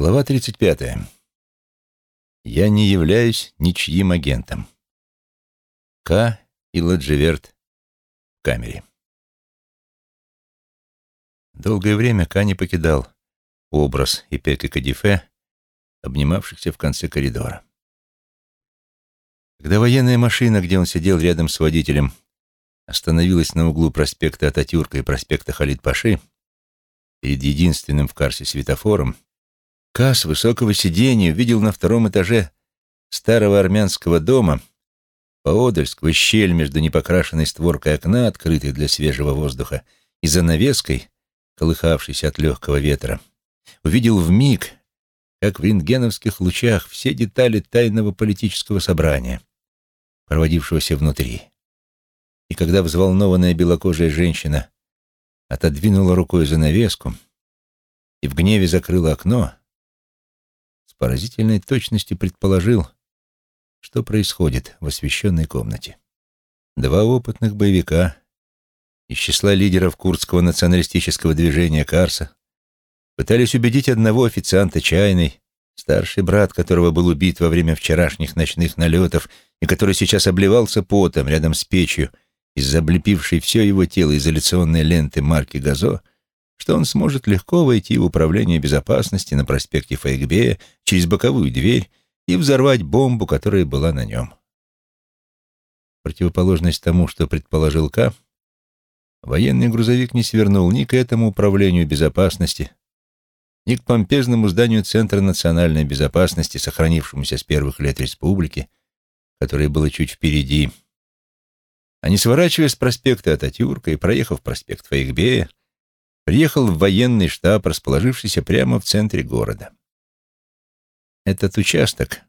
Глава 35. Я не являюсь ничьим агентом. К. и Ладжеверт в камере. Долгое время К не покидал образ Ипек и Кадифе, обнимавшихся в конце коридора. Когда военная машина, где он сидел рядом с водителем, остановилась на углу проспекта Ататюрка и проспекта Халид-Паши, перед единственным в Карсе светофором, Кас высокого сиденья увидел на втором этаже старого армянского дома поодаль сквозь щель между непокрашенной створкой окна, открытой для свежего воздуха, и занавеской, колыхавшейся от легкого ветра, увидел в миг, как в рентгеновских лучах, все детали тайного политического собрания, проводившегося внутри. И когда взволнованная белокожая женщина отодвинула рукой занавеску и в гневе закрыла окно, поразительной точностью предположил, что происходит в освещенной комнате. Два опытных боевика из числа лидеров курдского националистического движения Карса пытались убедить одного официанта чайной, старший брат которого был убит во время вчерашних ночных налетов и который сейчас обливался потом рядом с печью из-за облепившей все его тело изоляционной ленты марки «Газо», что он сможет легко войти в управление безопасности на проспекте Фейгбея через боковую дверь и взорвать бомбу, которая была на нем. Противоположность тому, что предположил К, военный грузовик не свернул ни к этому управлению безопасности, ни к помпезному зданию Центра национальной безопасности, сохранившемуся с первых лет республики, которое было чуть впереди. А не сворачивая с проспекта Ататюрка и проехав проспект Фейгбея, приехал в военный штаб, расположившийся прямо в центре города. Этот участок,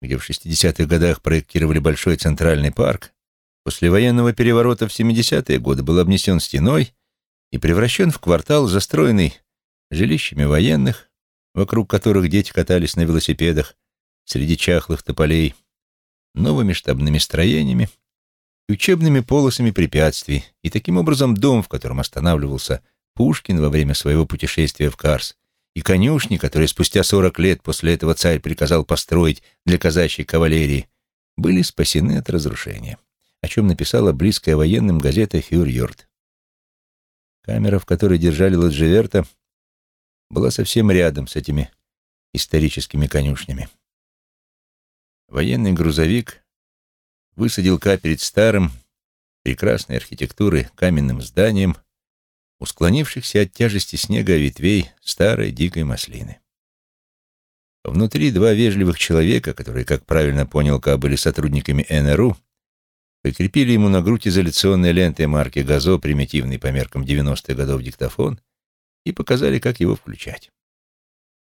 где в 60-х годах проектировали большой центральный парк, после военного переворота в 70-е годы был обнесен стеной и превращен в квартал, застроенный жилищами военных, вокруг которых дети катались на велосипедах среди чахлых тополей, новыми штабными строениями учебными полосами препятствий, и таким образом дом, в котором останавливался Пушкин во время своего путешествия в Карс, и конюшни, которые спустя сорок лет после этого царь приказал построить для казачьей кавалерии, были спасены от разрушения, о чем написала близкая военным газета «Фюрьорд». Камера, в которой держали Ладжеверта, была совсем рядом с этими историческими конюшнями. Военный грузовик высадил Ка перед старым, прекрасной архитектурой, каменным зданием, у склонившихся от тяжести снега ветвей старой дикой маслины. Внутри два вежливых человека, которые, как правильно понял Ка, были сотрудниками НРУ, прикрепили ему на грудь изоляционной лентой марки «Газо», примитивный по меркам 90-х годов диктофон, и показали, как его включать.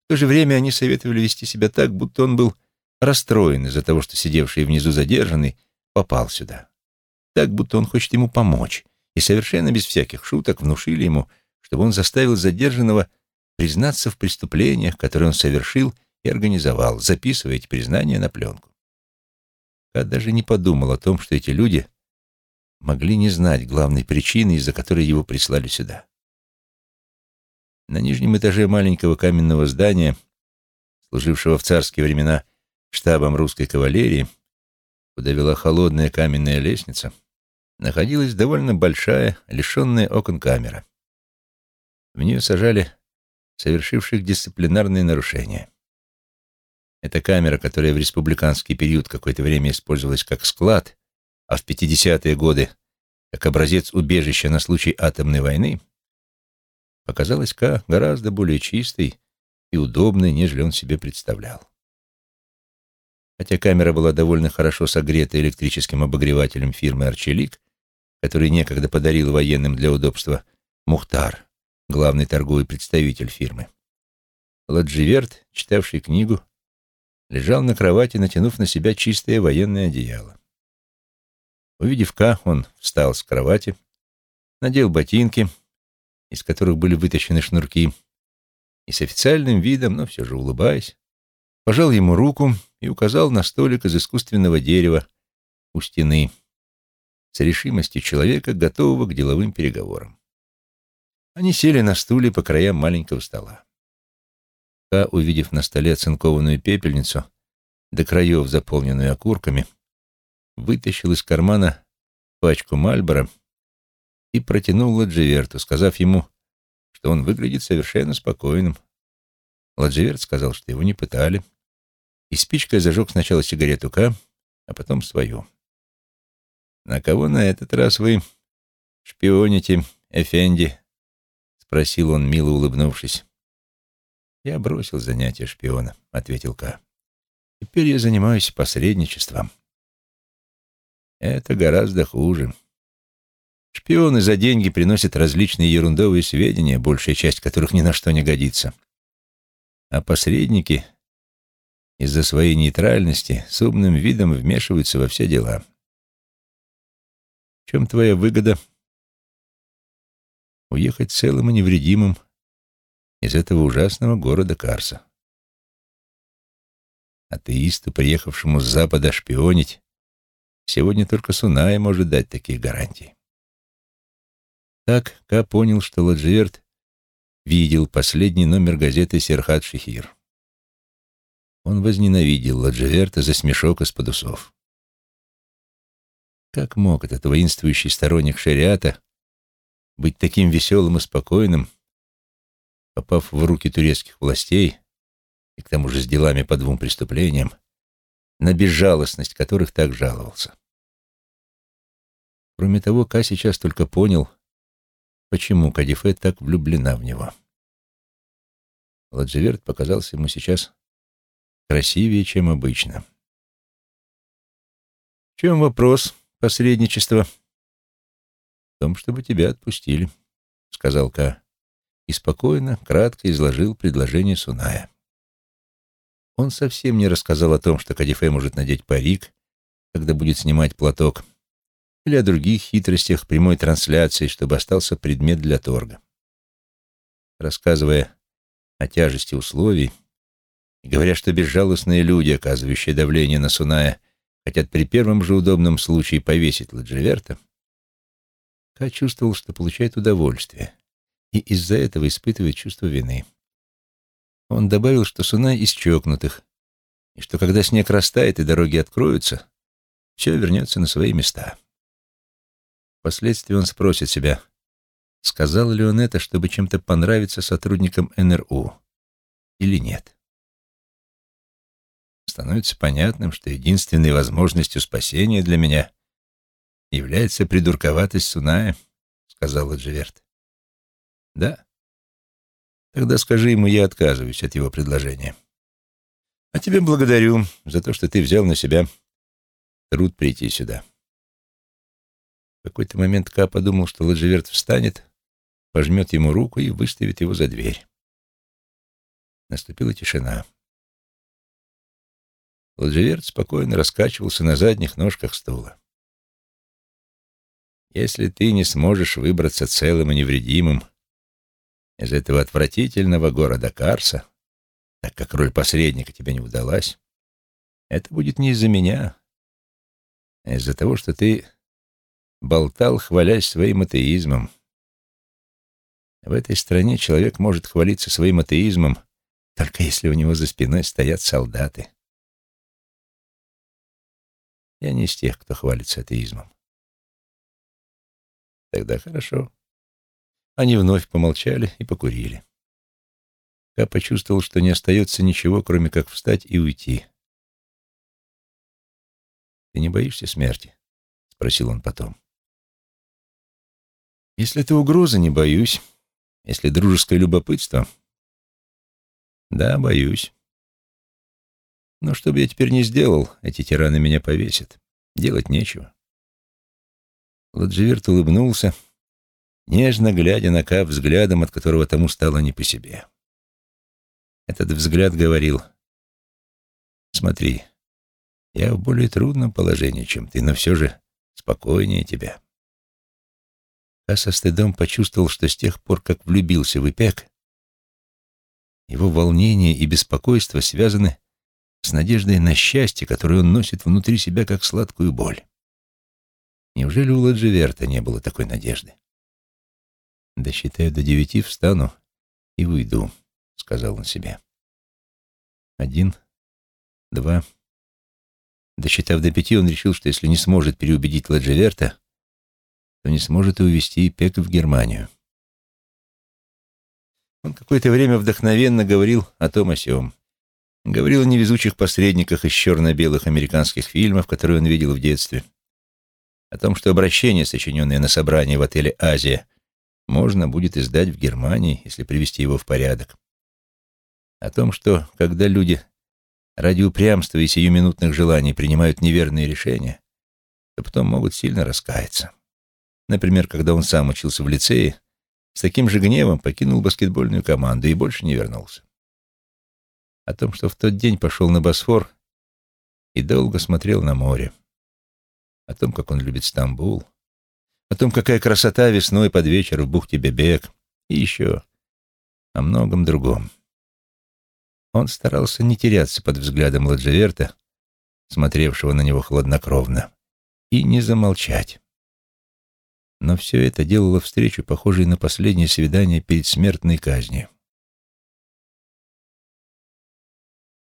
В то же время они советовали вести себя так, будто он был расстроен из-за того, что сидевший внизу задержанный попал сюда. Так, будто он хочет ему помочь, и совершенно без всяких шуток внушили ему, чтобы он заставил задержанного признаться в преступлениях, которые он совершил и организовал, записывая эти признания на пленку. Кат даже не подумал о том, что эти люди могли не знать главной причины, из-за которой его прислали сюда. На нижнем этаже маленького каменного здания, служившего в царские времена штабом русской кавалерии, куда вела холодная каменная лестница, находилась довольно большая, лишенная окон камера. В нее сажали совершивших дисциплинарные нарушения. Эта камера, которая в республиканский период какое-то время использовалась как склад, а в 50-е годы как образец убежища на случай атомной войны, показалась Ка гораздо более чистой и удобной, нежели он себе представлял. Хотя камера была довольно хорошо согрета электрическим обогревателем фирмы «Арчелик», который некогда подарил военным для удобства Мухтар, главный торговый представитель фирмы. Ладживерт, читавший книгу, лежал на кровати, натянув на себя чистое военное одеяло. Увидев Ка, он встал с кровати, надел ботинки, из которых были вытащены шнурки, и с официальным видом, но все же улыбаясь, пожал ему руку и указал на столик из искусственного дерева у стены, с решимостью человека, готового к деловым переговорам. Они сели на стуле по краям маленького стола. Ка, увидев на столе оцинкованную пепельницу, до краев заполненную окурками, вытащил из кармана пачку Мальбора и протянул Ладживерту, сказав ему, что он выглядит совершенно спокойным. Ладживерт сказал, что его не пытали, и спичкой зажег сначала сигарету К, а потом свою. «На кого на этот раз вы шпионите, Эфенди?» — спросил он, мило улыбнувшись. «Я бросил занятие шпиона», — ответил К. «Теперь я занимаюсь посредничеством». «Это гораздо хуже. Шпионы за деньги приносят различные ерундовые сведения, большая часть которых ни на что не годится. А посредники из-за своей нейтральности с умным видом вмешиваются во все дела. Чем твоя выгода? Уехать целым и невредимым из этого ужасного города Карса. Атеисту, приехавшему с запада шпионить, сегодня только Суная может дать такие гарантии. Так Ка понял, что Ладживерт видел последний номер газеты «Серхат Шихир». Он возненавидел Ладживерта за смешок из-под усов. Как мог этот воинствующий сторонник шариата быть таким веселым и спокойным, попав в руки турецких властей, и к тому же с делами по двум преступлениям, на безжалостность которых так жаловался? Кроме того, Ка сейчас только понял, почему Кадифе так влюблена в него. Ладживерт показался ему сейчас красивее, чем обычно. «В чем вопрос посредничества?» «В том, чтобы тебя отпустили», — сказал Ка. И спокойно, кратко изложил предложение Суная. Он совсем не рассказал о том, что Кадифе может надеть парик, когда будет снимать платок, или о других хитростях прямой трансляции, чтобы остался предмет для торга. Рассказывая о тяжести условий говоря, что безжалостные люди, оказывающие давление на Суная, хотят при первом же удобном случае повесить Ладживерта, Ка чувствовал, что получает удовольствие, и из-за этого испытывает чувство вины. Он добавил, что Сунай из чокнутых, и что когда снег растает и дороги откроются, все вернется на свои места. Впоследствии он спросит себя, сказал ли он это, чтобы чем-то понравиться сотрудникам НРУ или нет. Становится понятным, что единственной возможностью спасения для меня является придурковатость Суная, сказал Джеверт. Да. Тогда скажи ему, я отказываюсь от его предложения. А тебе благодарю за то, что ты взял на себя труд прийти сюда. В какой-то момент Ка подумал, что Ладживерт встанет, пожмет ему руку и выставит его за дверь. Наступила тишина. Ладживерт спокойно раскачивался на задних ножках стула. «Если ты не сможешь выбраться целым и невредимым из этого отвратительного города Карса, так как роль посредника тебе не удалась, это будет не из-за меня, а из-за того, что ты болтал, хвалясь своим атеизмом. В этой стране человек может хвалиться своим атеизмом, только если у него за спиной стоят солдаты. Я не из тех, кто хвалится атеизмом. Тогда хорошо. Они вновь помолчали и покурили. Я почувствовал, что не остается ничего, кроме как встать и уйти. «Ты не боишься смерти?» — спросил он потом. Если это угроза, не боюсь. Если дружеское любопытство... Да, боюсь. Но что бы я теперь не сделал, эти тираны меня повесят. Делать нечего. Ладживерт улыбнулся, нежно глядя на Кап взглядом, от которого тому стало не по себе. Этот взгляд говорил, «Смотри, я в более трудном положении, чем ты, но все же спокойнее тебя» а со стыдом почувствовал, что с тех пор, как влюбился в Ипек, его волнение и беспокойство связаны с надеждой на счастье, которое он носит внутри себя как сладкую боль. Неужели у Ладживерта не было такой надежды? «Досчитаю до девяти, встану и уйду», — сказал он себе. Один, два. Досчитав до пяти, он решил, что если не сможет переубедить Ладжеверта, то не сможет и увезти Пек в Германию. Он какое-то время вдохновенно говорил о том о сём. Говорил о невезучих посредниках из черно-белых американских фильмов, которые он видел в детстве. О том, что обращение, сочиненное на собрании в отеле «Азия», можно будет издать в Германии, если привести его в порядок. О том, что, когда люди ради упрямства и сиюминутных желаний принимают неверные решения, то потом могут сильно раскаяться. Например, когда он сам учился в лицее, с таким же гневом покинул баскетбольную команду и больше не вернулся. О том, что в тот день пошел на Босфор и долго смотрел на море. О том, как он любит Стамбул. О том, какая красота весной под вечер в бухте Бебек. И еще о многом другом. Он старался не теряться под взглядом Ладжеверта, смотревшего на него хладнокровно, и не замолчать. Но все это делало встречу похожей на последнее свидание перед смертной казнью.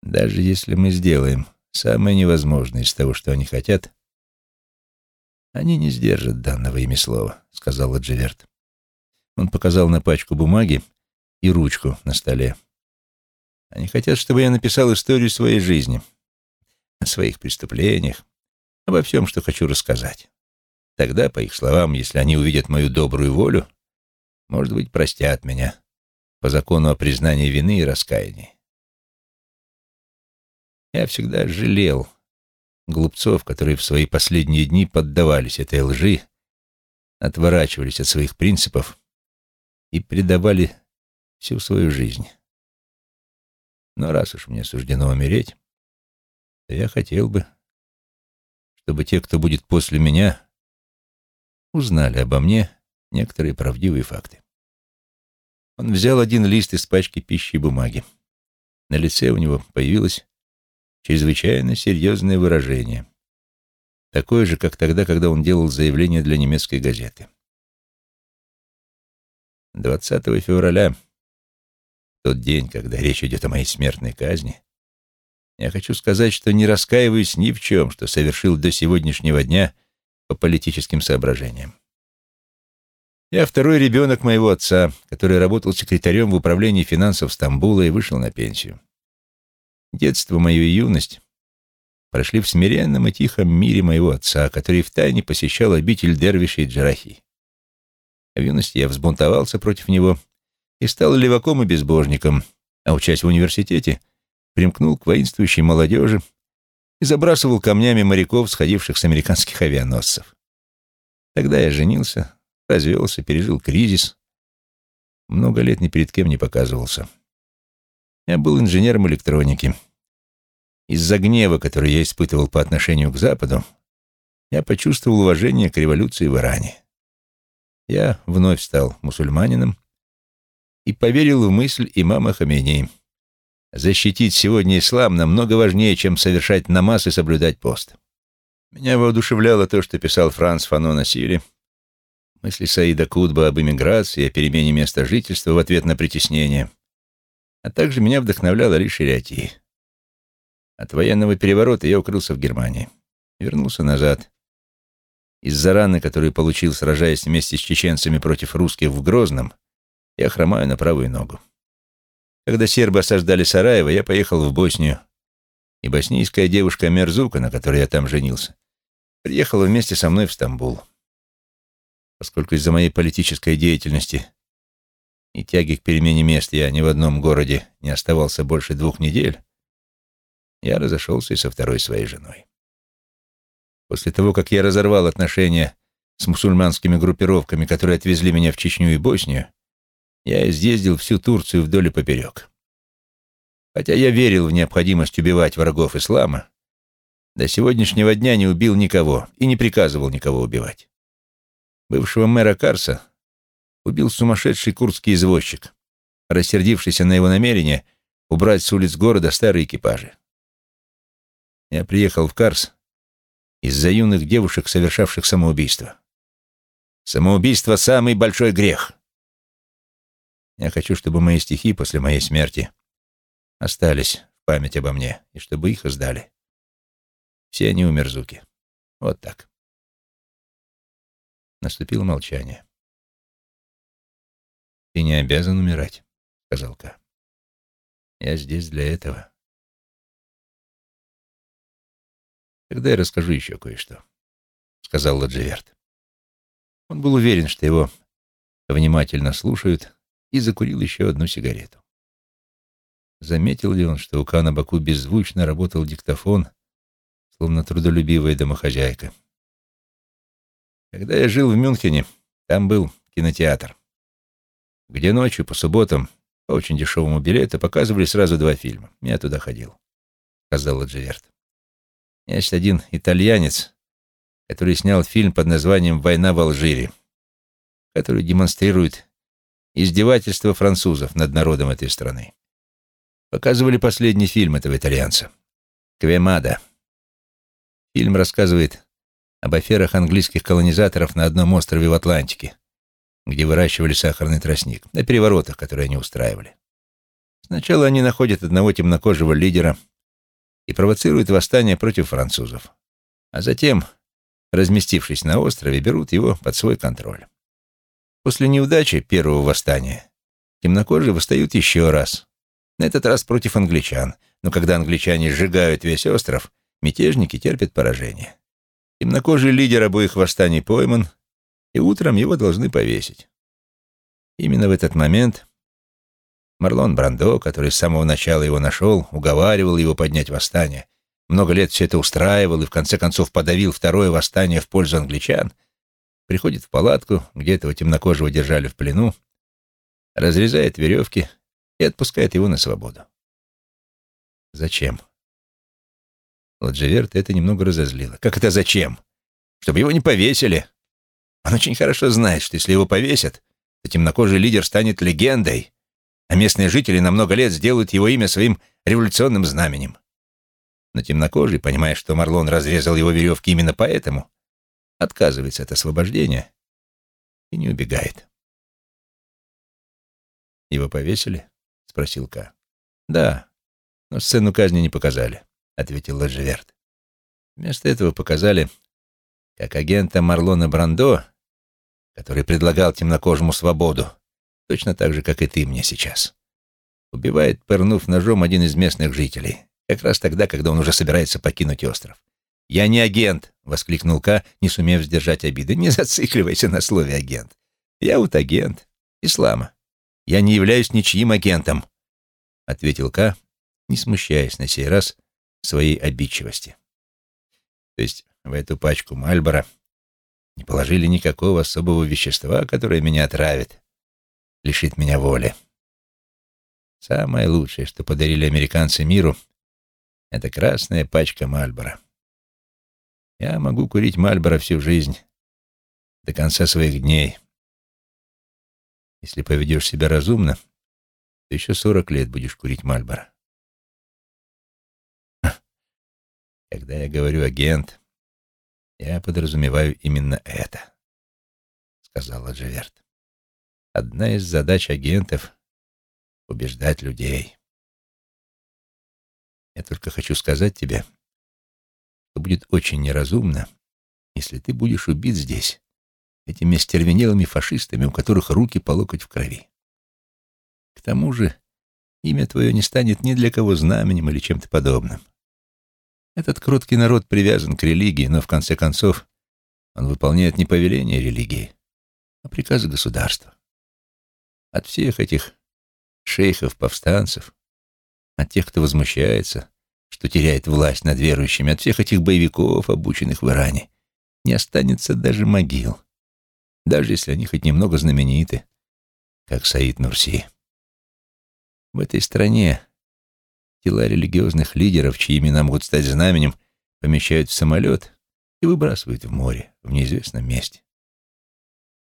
Даже если мы сделаем самое невозможное из того, что они хотят, они не сдержат данного ими слова, — сказал Ладжеверт. Он показал на пачку бумаги и ручку на столе. Они хотят, чтобы я написал историю своей жизни, о своих преступлениях, обо всем, что хочу рассказать. Тогда, по их словам, если они увидят мою добрую волю, может быть, простят меня по закону о признании вины и раскаянии. Я всегда жалел глупцов, которые в свои последние дни поддавались этой лжи, отворачивались от своих принципов и предавали всю свою жизнь. Но раз уж мне суждено умереть, то я хотел бы, чтобы те, кто будет после меня, узнали обо мне некоторые правдивые факты. Он взял один лист из пачки пищи и бумаги. На лице у него появилось чрезвычайно серьезное выражение, такое же, как тогда, когда он делал заявление для немецкой газеты. 20 февраля, тот день, когда речь идет о моей смертной казни, я хочу сказать, что не раскаиваюсь ни в чем, что совершил до сегодняшнего дня – по политическим соображениям. Я второй ребенок моего отца, который работал секретарем в управлении финансов Стамбула и вышел на пенсию. Детство мое и юность прошли в смиренном и тихом мире моего отца, который втайне посещал обитель дервишей Джарахи. В юности я взбунтовался против него и стал леваком и безбожником, а учась в университете, примкнул к воинствующей молодежи и забрасывал камнями моряков, сходивших с американских авианосцев. Тогда я женился, развелся, пережил кризис. Много лет ни перед кем не показывался. Я был инженером электроники. Из-за гнева, который я испытывал по отношению к Западу, я почувствовал уважение к революции в Иране. Я вновь стал мусульманином и поверил в мысль имама Хамейни — Защитить сегодня ислам намного важнее, чем совершать намаз и соблюдать пост. Меня воодушевляло то, что писал Франц Фанон о Сире, мысли Саида Кутба об эмиграции, о перемене места жительства в ответ на притеснение, а также меня вдохновлял Али Шариати. От военного переворота я укрылся в Германии. Вернулся назад. Из-за раны, которую получил, сражаясь вместе с чеченцами против русских в Грозном, я хромаю на правую ногу. Когда сербы осаждали Сараево, я поехал в Боснию, и боснийская девушка Мерзука, на которой я там женился, приехала вместе со мной в Стамбул. Поскольку из-за моей политической деятельности и тяги к перемене мест я ни в одном городе не оставался больше двух недель, я разошелся и со второй своей женой. После того, как я разорвал отношения с мусульманскими группировками, которые отвезли меня в Чечню и Боснию, я изъездил всю Турцию вдоль и поперек. Хотя я верил в необходимость убивать врагов ислама, до сегодняшнего дня не убил никого и не приказывал никого убивать. Бывшего мэра Карса убил сумасшедший курдский извозчик, рассердившийся на его намерение убрать с улиц города старые экипажи. Я приехал в Карс из-за юных девушек, совершавших самоубийство. Самоубийство — самый большой грех. Я хочу, чтобы мои стихи после моей смерти остались в память обо мне, и чтобы их издали. Все они у Мерзуки. Вот так. Наступило молчание. «Ты не обязан умирать», — сказал Ка. «Я здесь для этого». «Тогда я расскажу еще кое-что», — сказал Ладживерт. Он был уверен, что его внимательно слушают, и закурил еще одну сигарету. Заметил ли он, что у Ка на боку беззвучно работал диктофон, словно трудолюбивая домохозяйка? Когда я жил в Мюнхене, там был кинотеатр, где ночью по субботам по очень дешевому билету показывали сразу два фильма. Я туда ходил, — сказал Ладживерт. Есть один итальянец, который снял фильм под названием «Война в Алжире», который демонстрирует издевательство французов над народом этой страны. Показывали последний фильм этого итальянца «Квемада». Фильм рассказывает об аферах английских колонизаторов на одном острове в Атлантике, где выращивали сахарный тростник, на переворотах, которые они устраивали. Сначала они находят одного темнокожего лидера и провоцируют восстание против французов, а затем, разместившись на острове, берут его под свой контроль. После неудачи первого восстания темнокожие восстают еще раз, на этот раз против англичан, но когда англичане сжигают весь остров, мятежники терпят поражение. Темнокожий лидер обоих восстаний пойман, и утром его должны повесить. Именно в этот момент Марлон Брандо, который с самого начала его нашел, уговаривал его поднять восстание, много лет все это устраивал и в конце концов подавил второе восстание в пользу англичан, приходит в палатку, где этого темнокожего держали в плену, разрезает веревки и отпускает его на свободу. Зачем? Ладжеверта это немного разозлило. Как это зачем? Чтобы его не повесили. Он очень хорошо знает, что если его повесят, то темнокожий лидер станет легендой, а местные жители на много лет сделают его имя своим революционным знаменем. Но темнокожий, понимая, что Марлон разрезал его веревки именно поэтому, отказывается от освобождения и не убегает. «Его повесили?» — спросил Ка. «Да, но сцену казни не показали», — ответил Ладжеверт. Вместо этого показали, как агента Марлона Брандо, который предлагал темнокожему свободу, точно так же, как и ты мне сейчас, убивает, пырнув ножом один из местных жителей, как раз тогда, когда он уже собирается покинуть остров. «Я не агент!» — воскликнул Ка, не сумев сдержать обиды. «Не зацикливайся на слове «агент». Я вот агент. Ислама. Я не являюсь ничьим агентом», — ответил Ка, не смущаясь на сей раз своей обидчивости. То есть в эту пачку Мальбора не положили никакого особого вещества, которое меня отравит, лишит меня воли. Самое лучшее, что подарили американцы миру, — это красная пачка Мальбора. Я могу курить Мальборо всю жизнь, до конца своих дней. Если поведешь себя разумно, то еще сорок лет будешь курить Мальборо. Когда я говорю «агент», я подразумеваю именно это, — сказала Джаверт. Одна из задач агентов — убеждать людей. Я только хочу сказать тебе, что будет очень неразумно, если ты будешь убит здесь этими остервенелыми фашистами, у которых руки по локоть в крови. К тому же имя твое не станет ни для кого знаменем или чем-то подобным. Этот кроткий народ привязан к религии, но в конце концов он выполняет не повеление религии, а приказы государства. От всех этих шейхов-повстанцев, от тех, кто возмущается, что теряет власть над верующими, от всех этих боевиков, обученных в Иране, не останется даже могил, даже если они хоть немного знамениты, как Саид Нурси. В этой стране тела религиозных лидеров, чьи имена могут стать знаменем, помещают в самолет и выбрасывают в море, в неизвестном месте.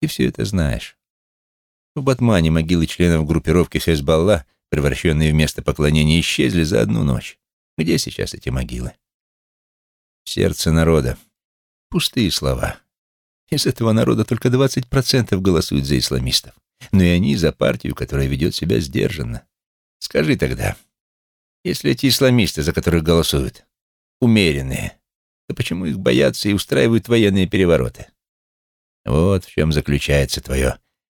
Ты все это знаешь. В Батмане могилы членов группировки Хезбалла, превращенные в место поклонения, исчезли за одну ночь. Где сейчас эти могилы? Сердце народа. Пустые слова. Из этого народа только 20% голосуют за исламистов. Но и они за партию, которая ведет себя сдержанно. Скажи тогда, Если эти исламисты, за которых голосуют, умеренные, то почему их боятся и устраивают военные перевороты? Вот в чем заключается твое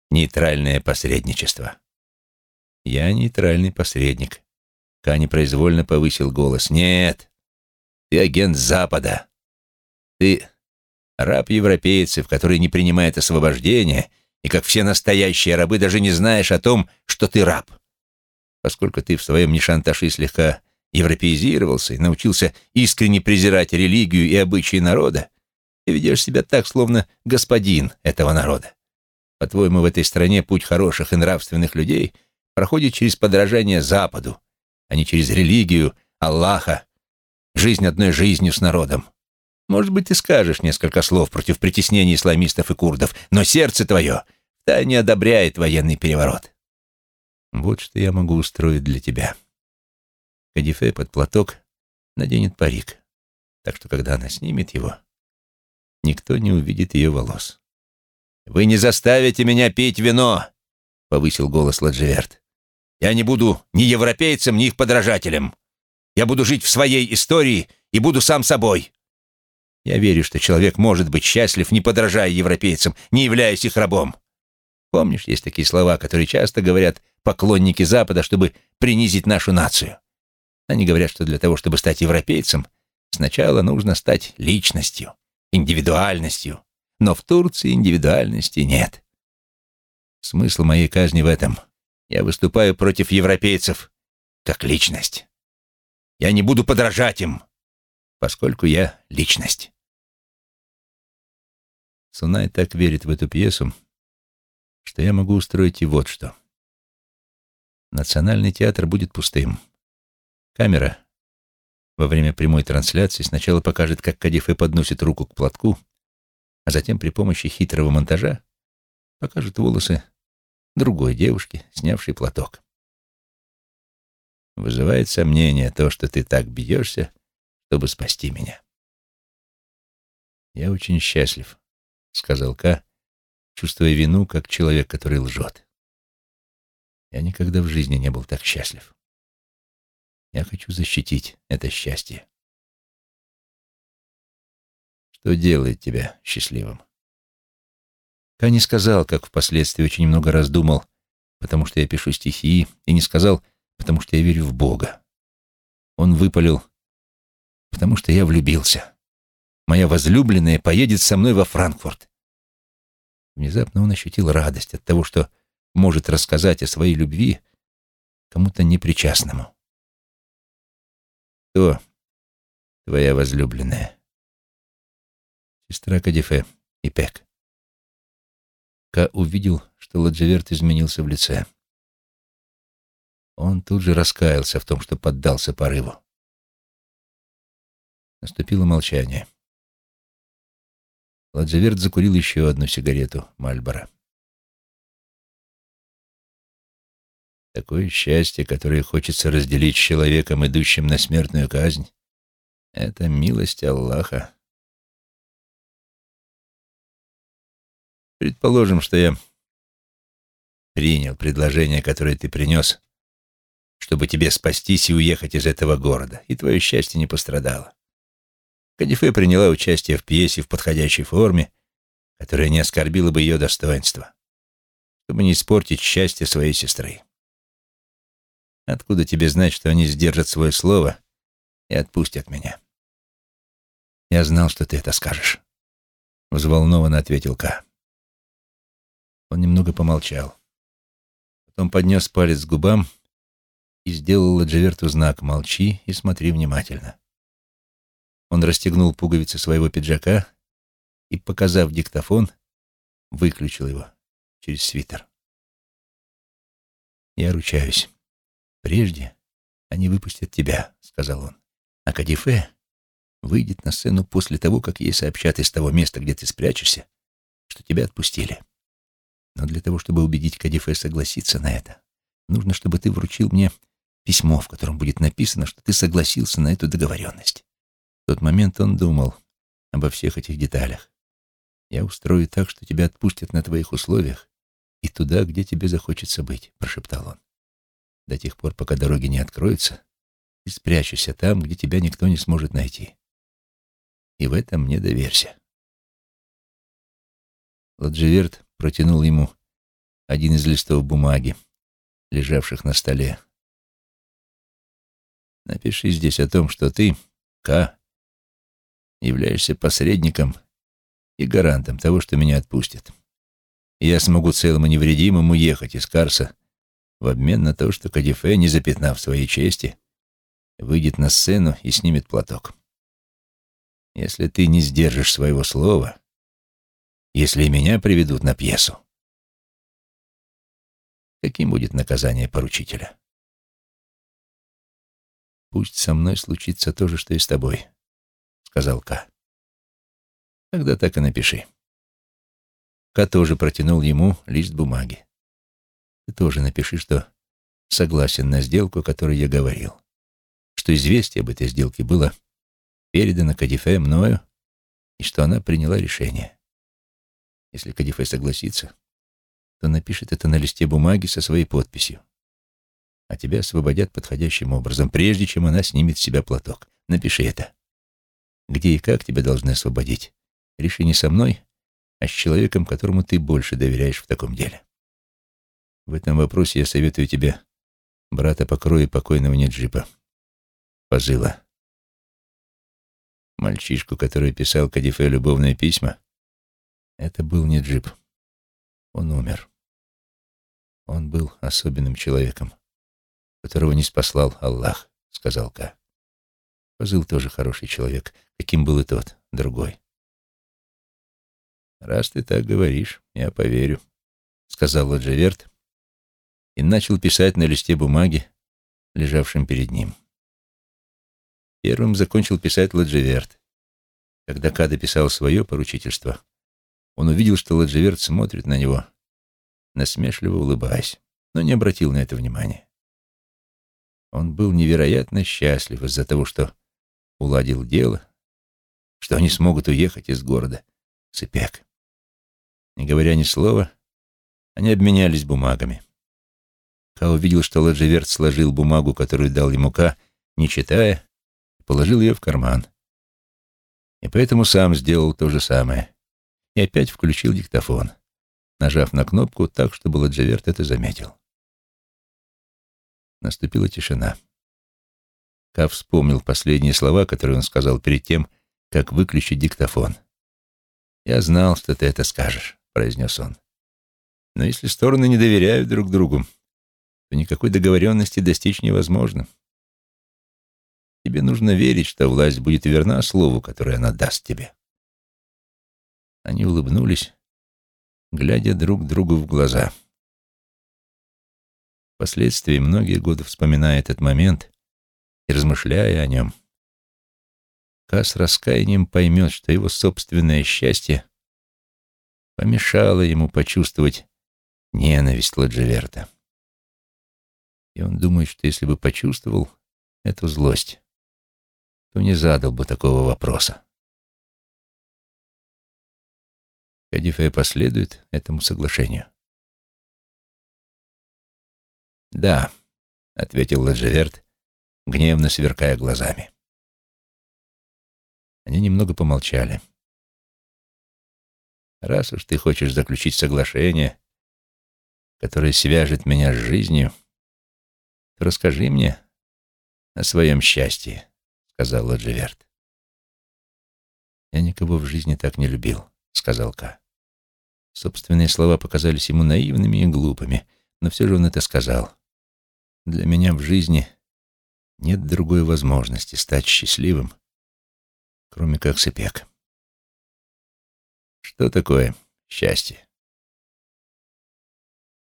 нейтральное посредничество. Я нейтральный посредник. Ка непроизвольно повысил голос. Нет, ты агент Запада. Ты раб европейцев, который не принимает освобождения, и, как все настоящие рабы, даже не знаешь о том, что ты раб. Поскольку ты в своем нишанташи слегка европеизировался и научился искренне презирать религию и обычаи народа, ты ведешь себя так, словно господин этого народа. По-твоему, в этой стране путь хороших и нравственных людей проходит через подражание Западу, а не через религию, Аллаха, жизнь одной жизнью с народом. Может быть, ты скажешь несколько слов против притеснения исламистов и курдов, но сердце твое не одобряет военный переворот. Вот что я могу устроить для тебя. Кадифе под платок наденет парик, так что когда она снимет его, никто не увидит ее волос. «Вы не заставите меня пить вино!» — повысил голос Ладживерт. «Я не буду ни европейцем, ни их подражателем. Я буду жить в своей истории и буду сам собой. Я верю, что человек может быть счастлив, не подражая европейцам, не являясь их рабом. Помнишь, есть такие слова, которые часто говорят поклонники Запада, чтобы принизить нашу нацию? Они говорят, что для того, чтобы стать европейцем, сначала нужно стать личностью, индивидуальностью. Но в Турции индивидуальности нет. Смысл моей казни в этом. Я выступаю против европейцев как личность. Я не буду подражать им, поскольку я личность. Сунай так верит в эту пьесу, что я могу устроить и вот что. Национальный театр будет пустым. Камера во время прямой трансляции сначала покажет, как Кадифе подносит руку к платку, а затем при помощи хитрого монтажа покажет волосы другой девушки, снявшей платок. Вызывает сомнение то, что ты так бьешься, чтобы спасти меня. «Я очень счастлив», — сказал Ка, чувствуя вину, как человек, который лжет. «Я никогда в жизни не был так счастлив. Я хочу защитить это счастье». «Что делает тебя счастливым?» Ка не сказал, как впоследствии очень много раз думал, потому что я пишу стихи, и не сказал, потому что я верю в Бога. Он выпалил потому что я влюбился. Моя возлюбленная поедет со мной во Франкфурт. Внезапно он ощутил радость от того, что может рассказать о своей любви кому-то непричастному. Кто твоя возлюбленная? Сестра Кадифе и Пек. Ка увидел, что Ладжеверт изменился в лице. Он тут же раскаялся в том, что поддался порыву. Наступило молчание. Ладжаверт закурил еще одну сигарету Мальбора. Такое счастье, которое хочется разделить с человеком, идущим на смертную казнь, — это милость Аллаха. Предположим, что я принял предложение, которое ты принес, чтобы тебе спастись и уехать из этого города, и твое счастье не пострадало. Кадифе приняла участие в пьесе в подходящей форме, которая не оскорбила бы ее достоинства, чтобы не испортить счастье своей сестры. Откуда тебе знать, что они сдержат свое слово и отпустят меня? Я знал, что ты это скажешь, — взволнованно ответил Ка. Он немного помолчал. Потом поднес палец к губам и сделал Ладжеверту знак «Молчи и смотри внимательно». Он расстегнул пуговицы своего пиджака и, показав диктофон, выключил его через свитер. «Я ручаюсь. Прежде они выпустят тебя», — сказал он. «А Кадифе выйдет на сцену после того, как ей сообщат из того места, где ты спрячешься, что тебя отпустили. Но для того, чтобы убедить Кадифе согласиться на это, нужно, чтобы ты вручил мне письмо, в котором будет написано, что ты согласился на эту договоренность. В тот момент он думал обо всех этих деталях. «Я устрою так, что тебя отпустят на твоих условиях и туда, где тебе захочется быть», — прошептал он. «До тех пор, пока дороги не откроются, и спрячешься там, где тебя никто не сможет найти. И в этом мне доверься. Ладживерт протянул ему один из листов бумаги, лежавших на столе. Напиши здесь о том, что ты, К, являешься посредником и гарантом того, что меня отпустят. Я смогу целым и невредимым уехать из Карса в обмен на то, что Кадифе, не запятнав своей чести, выйдет на сцену и снимет платок. Если ты не сдержишь своего слова, если меня приведут на пьесу, каким будет наказание поручителя? «Пусть со мной случится то же, что и с тобой», — сказал Ка. «Тогда так и напиши». Ка тоже протянул ему лист бумаги. «Ты тоже напиши, что согласен на сделку, о которой я говорил, что известие об этой сделке было передано Кадифе мною и что она приняла решение. Если Кадифе согласится, то напишет это на листе бумаги со своей подписью а тебя освободят подходящим образом, прежде чем она снимет с себя платок. Напиши это. Где и как тебя должны освободить? Реши не со мной, а с человеком, которому ты больше доверяешь в таком деле. В этом вопросе я советую тебе брата по крови покойного Неджипа, Позыла. Мальчишку, который писал Кадифе любовные письма, это был Неджип. Он умер. Он был особенным человеком которого не спаслал Аллах, — сказал Ка. Фазыл тоже хороший человек, каким был и тот, другой. «Раз ты так говоришь, я поверю», — сказал Ладжаверт и начал писать на листе бумаги, лежавшем перед ним. Первым закончил писать Ладжаверт. Когда Ка дописал свое поручительство, он увидел, что Ладжаверт смотрит на него, насмешливо улыбаясь, но не обратил на это внимания. Он был невероятно счастлив из-за того, что уладил дело, что они смогут уехать из города Сыпяк. Не говоря ни слова, они обменялись бумагами. Ка увидел, что Ладживерт сложил бумагу, которую дал ему Ка, не читая, и положил ее в карман. И поэтому сам сделал то же самое. И опять включил диктофон, нажав на кнопку так, чтобы Ладживерт это заметил. Наступила тишина. Ка вспомнил последние слова, которые он сказал перед тем, как выключить диктофон. «Я знал, что ты это скажешь», — произнес он. «Но если стороны не доверяют друг другу, то никакой договоренности достичь невозможно. Тебе нужно верить, что власть будет верна слову, которое она даст тебе». Они улыбнулись, глядя друг другу в глаза. Впоследствии, многие годы вспоминая этот момент и размышляя о нем, Ка раскаянием поймет, что его собственное счастье помешало ему почувствовать ненависть Ладживерта. Он думает, что если бы почувствовал эту злость, то не задал бы такого вопроса. Кадифе последует этому соглашению. «Да», — ответил Ладжеверт, гневно сверкая глазами. Они немного помолчали. «Раз уж ты хочешь заключить соглашение, которое свяжет меня с жизнью, расскажи мне о своем счастье», — сказал Ладжеверт. «Я никого в жизни так не любил», — сказал Ка. Собственные слова показались ему наивными и глупыми, но все же он это сказал. Для меня в жизни нет другой возможности стать счастливым, кроме как Сыпек. Что такое счастье?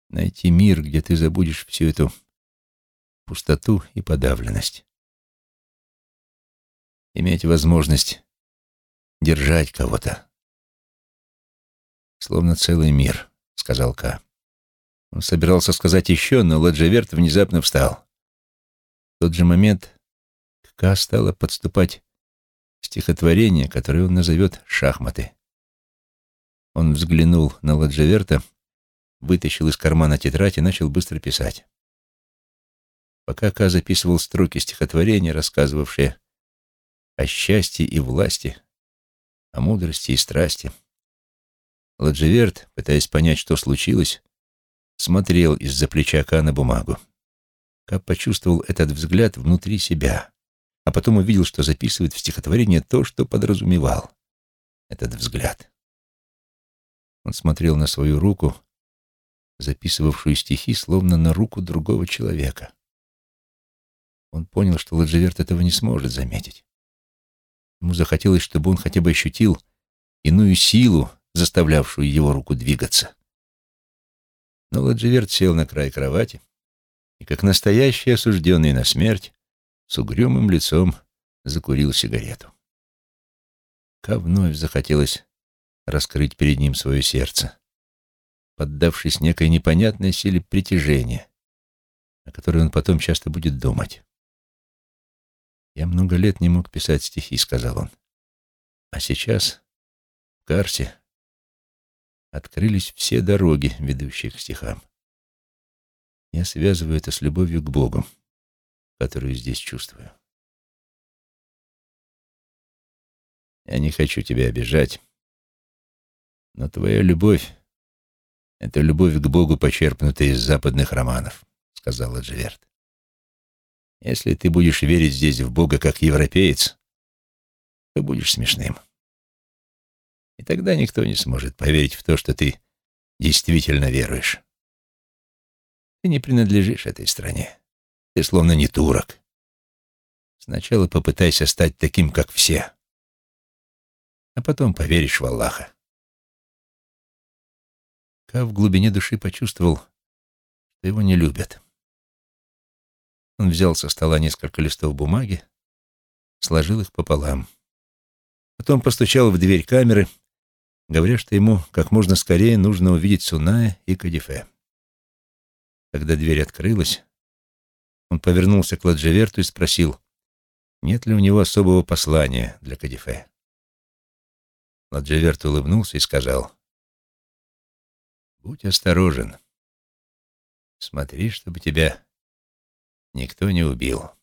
Найти мир, где ты забудешь всю эту пустоту и подавленность. Иметь возможность держать кого-то. Словно целый мир, сказал Ка. Он собирался сказать еще, но Ладжеверт внезапно встал. В тот же момент к Ка стало подступать стихотворение, которое он назовет «Шахматы». Он взглянул на Ладжеверта, вытащил из кармана тетрадь и начал быстро писать. Пока Ка записывал строки стихотворения, рассказывавшие о счастье и власти, о мудрости и страсти, Ладжеверт, пытаясь понять, что случилось, смотрел из-за плеча Ка на бумагу. Ка почувствовал этот взгляд внутри себя, а потом увидел, что записывает в стихотворение то, что подразумевал этот взгляд. Он смотрел на свою руку, записывавшую стихи, словно на руку другого человека. Он понял, что Ладжеверт этого не сможет заметить. Ему захотелось, чтобы он хотя бы ощутил иную силу, заставлявшую его руку двигаться. Но Ладжеверт сел на край кровати и, как настоящий осужденный на смерть, с угрюмым лицом закурил сигарету. Ка вновь захотелось раскрыть перед ним свое сердце, поддавшись некой непонятной силе притяжения, о которой он потом часто будет думать. «Я много лет не мог писать стихи», — сказал он. «А сейчас в карте открылись все дороги, ведущие к стихам. Я связываю это с любовью к Богу, которую здесь чувствую. Я не хочу тебя обижать, но твоя любовь — это любовь к Богу, почерпнутая из западных романов, — сказала Джеверт. Если ты будешь верить здесь в Бога как европеец, то будешь смешным. И тогда никто не сможет поверить в то, что ты действительно веруешь. Ты не принадлежишь этой стране. Ты словно не турок. Сначала попытайся стать таким, как все. А потом поверишь в Аллаха. Ка в глубине души почувствовал, что его не любят. Он взял со стола несколько листов бумаги, сложил их пополам. Потом постучал в дверь камеры, говоря, что ему как можно скорее нужно увидеть Суная и Кадифе. Когда дверь открылась, он повернулся к Ладжеверту и спросил, нет ли у него особого послания для Кадифе. Ладжеверт улыбнулся и сказал, «Будь осторожен. Смотри, чтобы тебя никто не убил».